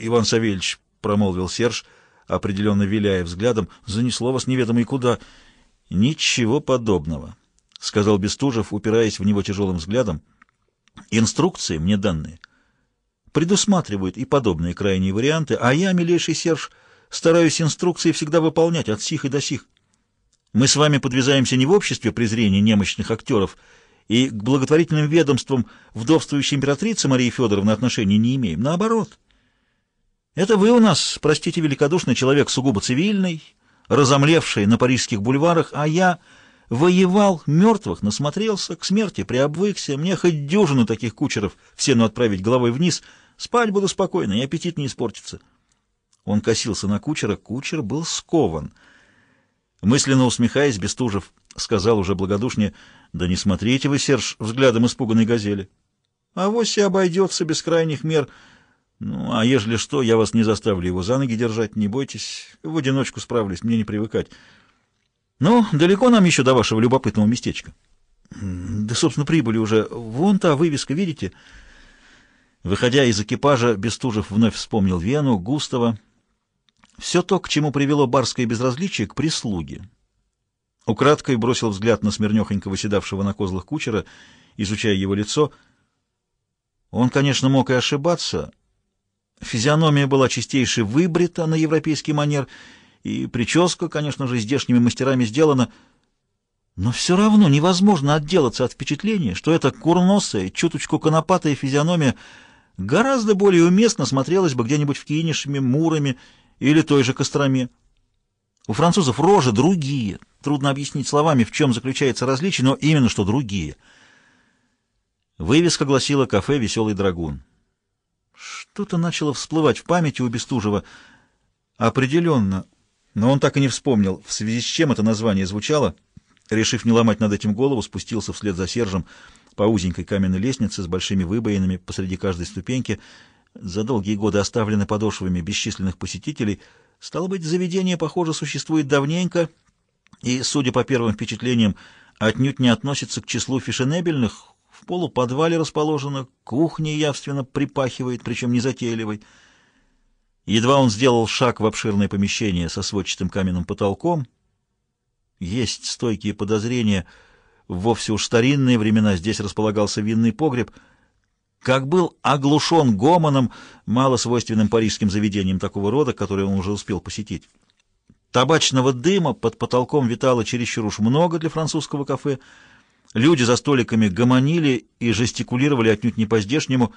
Иван Савельевич, — промолвил Серж, определенно виляя взглядом, — занесло вас неведомо и куда. — Ничего подобного, — сказал Бестужев, упираясь в него тяжелым взглядом. — Инструкции мне данные предусматривают и подобные крайние варианты, а я, милейший Серж, стараюсь инструкции всегда выполнять от сих и до сих. Мы с вами подвязаемся не в обществе презрения немощных актеров и к благотворительным ведомствам вдовствующей императрицы Марии Федоровны отношений не имеем. Наоборот. Это вы у нас, простите великодушный человек, сугубо цивильный, разомлевший на парижских бульварах, а я воевал, мертвых насмотрелся, к смерти приобвыкся, мне хоть дюжину таких кучеров в сену отправить головой вниз, спать буду спокойно, и аппетит не испортится. Он косился на кучера, кучер был скован. Мысленно усмехаясь, Бестужев сказал уже благодушнее, «Да не смотрите вы, Серж, взглядом испуганной газели. А вось и обойдется без крайних мер». Ну, а ежели что, я вас не заставлю его за ноги держать, не бойтесь. В одиночку справлюсь, мне не привыкать. Ну, далеко нам еще до вашего любопытного местечка. Да, собственно, прибыли уже. Вон та вывеска, видите? Выходя из экипажа, Бестужев вновь вспомнил Вену, Густава. Все то, к чему привело барское безразличие, к прислуге. Украдкой бросил взгляд на смирнехонько выседавшего на козлах кучера, изучая его лицо. Он, конечно, мог и ошибаться, Физиономия была чистейше выбрита на европейский манер, и прическа, конечно же, здешними мастерами сделана, но все равно невозможно отделаться от впечатления, что эта курносая, чуточку конопатая физиономия гораздо более уместно смотрелась бы где-нибудь в Кинешме, Муроме или той же Костроме. У французов рожи другие. Трудно объяснить словами, в чем заключается различие, но именно что другие. Вывеска гласила «Кафе «Веселый драгун». Что-то начало всплывать в памяти у Бестужева. Определенно. Но он так и не вспомнил, в связи с чем это название звучало. Решив не ломать над этим голову, спустился вслед за Сержем по узенькой каменной лестнице с большими выбоинами посреди каждой ступеньки. За долгие годы оставлены подошвами бесчисленных посетителей. Стало быть, заведение, похоже, существует давненько, и, судя по первым впечатлениям, отнюдь не относится к числу фешенебельных, в полуподвале расположена, кухня явственно припахивает, причем незатейливой. Едва он сделал шаг в обширное помещение со сводчатым каменным потолком. Есть стойкие подозрения, вовсе уж старинные времена здесь располагался винный погреб, как был оглушен гомоном, мало свойственным парижским заведениям такого рода, которые он уже успел посетить. Табачного дыма под потолком витало чересчур уж много для французского кафе — Люди за столиками гомонили и жестикулировали отнюдь не по-здешнему.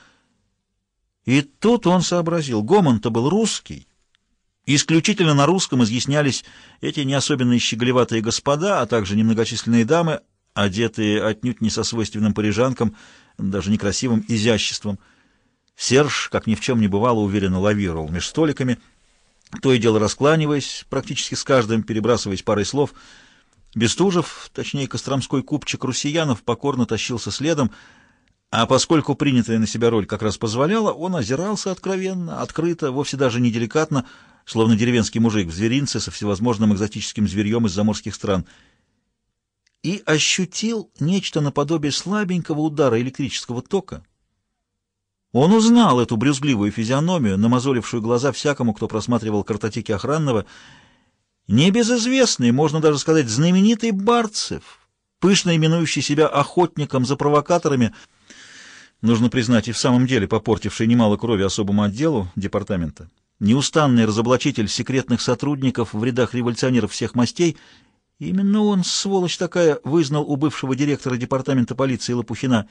И тут он сообразил, гомон-то был русский. Исключительно на русском изъяснялись эти не особенно щеголеватые господа, а также немногочисленные дамы, одетые отнюдь не со свойственным парижанкам, даже некрасивым изяществом. Серж, как ни в чем не бывало, уверенно лавировал между столиками, то и дело раскланиваясь, практически с каждым перебрасываясь парой слов — Бестужев, точнее костромской купчик Русиянов, покорно тащился следом, а поскольку принятая на себя роль как раз позволяла, он озирался откровенно, открыто, вовсе даже не деликатно, словно деревенский мужик в зверинце со всевозможным экзотическим зверьем из заморских стран, и ощутил нечто наподобие слабенького удара электрического тока. Он узнал эту брюзгливую физиономию, намазолившую глаза всякому, кто просматривал картотеки охранного, Небезызвестный, можно даже сказать, знаменитый Барцев, пышно именующий себя охотником за провокаторами, нужно признать, и в самом деле попортивший немало крови особому отделу департамента, неустанный разоблачитель секретных сотрудников в рядах революционеров всех мастей, именно он, сволочь такая, вызнал у бывшего директора департамента полиции Лопухина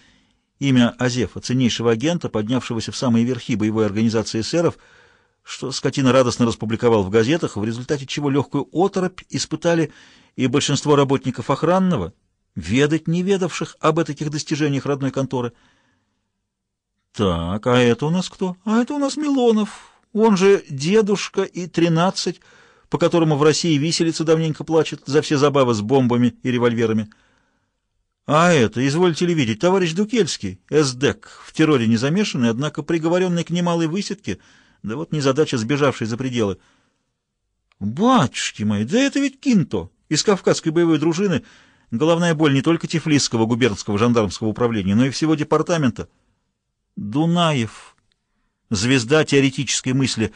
имя Азефа, ценнейшего агента, поднявшегося в самые верхи боевой организации эсеров, что скотина радостно распубликовал в газетах, в результате чего легкую оторопь испытали и большинство работников охранного, ведать не ведавших об таких достижениях родной конторы. Так, а это у нас кто? А это у нас Милонов, он же дедушка и тринадцать, по которому в России виселица давненько плачет за все забавы с бомбами и револьверами. А это, извольте ли видеть, товарищ Дукельский, эсдек, в терроре не замешанный, однако приговоренный к немалой высадке — да вот незадача, сбежавшей за пределы. Батюшки мои, да это ведь Кинто из Кавказской боевой дружины, головная боль не только Тифлисского губернского жандармского управления, но и всего департамента. Дунаев. звезда теоретической мысли